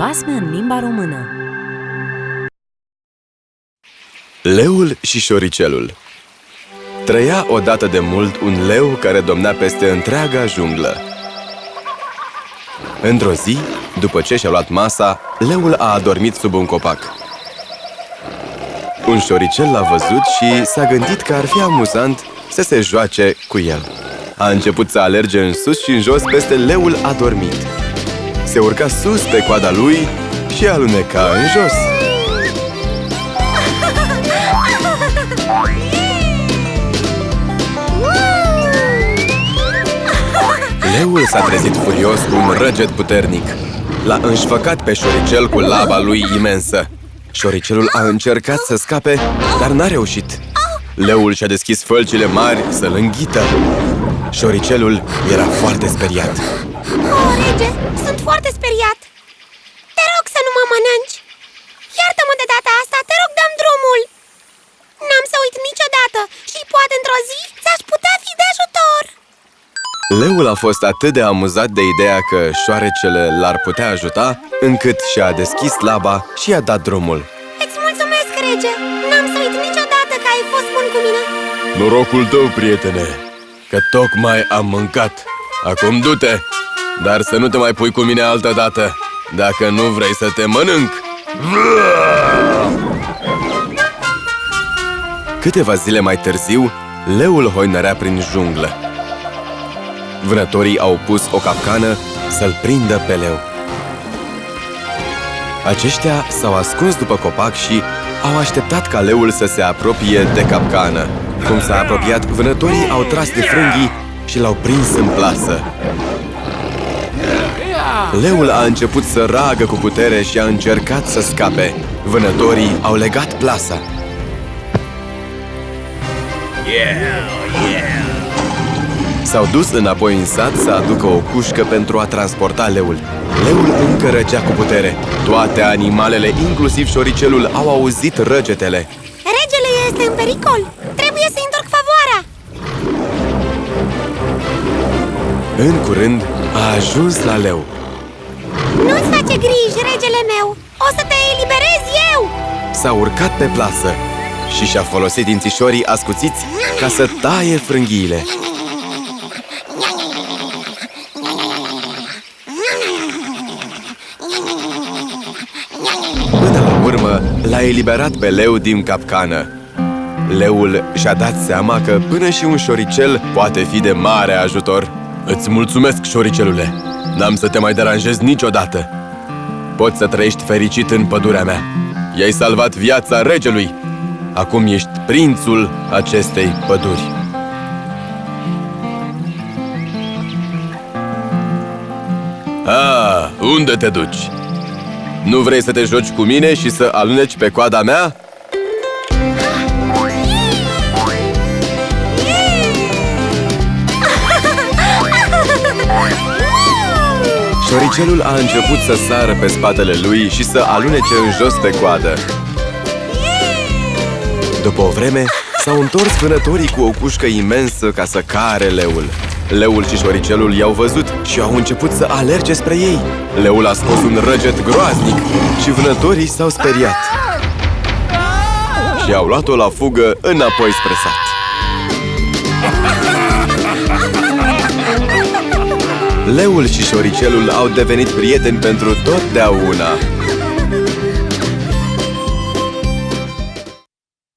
basme în limba română Leul și șoricelul Trăia odată de mult un leu care domnea peste întreaga junglă. Într-o zi, după ce și-a luat masa, leul a adormit sub un copac. Un șoricel l-a văzut și s-a gândit că ar fi amuzant să se joace cu el. A început să alerge în sus și în jos peste leul adormit. Se urca sus pe coada lui și aluneca în jos. Leul s-a trezit furios cu un răget puternic. L-a înșfăcat pe șoricel cu laba lui imensă. Șoricelul a încercat să scape, dar n-a reușit. Leul și-a deschis fălcile mari să-l înghită. Șoricelul era foarte speriat. O, rege, sunt foarte speriat. Te rog să nu mă mănânci. Iartă-mă de data asta, te rog, dăm drumul. N-am să uit niciodată și poate într-o zi ți-aș putea fi de ajutor. Leul a fost atât de amuzat de ideea că șoarecele l-ar putea ajuta, încât și-a deschis laba și i-a dat drumul. Îți mulțumesc, rege. N-am să uit niciodată că ai fost bun cu mine. Norocul tău, prietene, că tocmai am mâncat. Acum du-te, dar să nu te mai pui cu mine altă dată, dacă nu vrei să te mănânc. Câteva zile mai târziu, leul hoinărea prin junglă. Vânătorii au pus o capcană să-l prindă pe leu. Aceștia s-au ascuns după copac și au așteptat ca leul să se apropie de capcană. Cum s-a apropiat, vânătorii au tras de frânghii și l-au prins în plasă. Leul a început să ragă cu putere și a încercat să scape. Vânătorii au legat plasa. S-au dus înapoi în sat să aducă o cușcă pentru a transporta leul. Leul încă răgea cu putere. Toate animalele, inclusiv șoricelul, au auzit răgetele. Regele este în pericol Trebuie să-i întorc favoarea În curând, a ajuns la leu. Nu-ți face griji, regele meu O să te eliberez eu S-a urcat pe plasă și și-a folosit dințișorii ascuțiți ca să taie frânghiile. Până la urmă, l-a eliberat pe leu din capcană. Leul și-a dat seama că până și un șoricel poate fi de mare ajutor. Îți mulțumesc, șoricelule! N-am să te mai deranjez niciodată! Poți să trăiești fericit în pădurea mea. I-ai salvat viața regelui. Acum ești prințul acestei păduri. Ah, unde te duci? Nu vrei să te joci cu mine și să aluneci pe coada mea? Șoricelul a început să sară pe spatele lui și să alunece în jos pe coadă. După o vreme, s-au întors vânătorii cu o cușcă imensă ca să care leul. Leul și șoricelul i-au văzut și au început să alerge spre ei. Leul a scos un răget groaznic și vânătorii s-au speriat. Și au luat-o la fugă înapoi spre sat. Leul și șoricelul au devenit prieteni pentru totdeauna.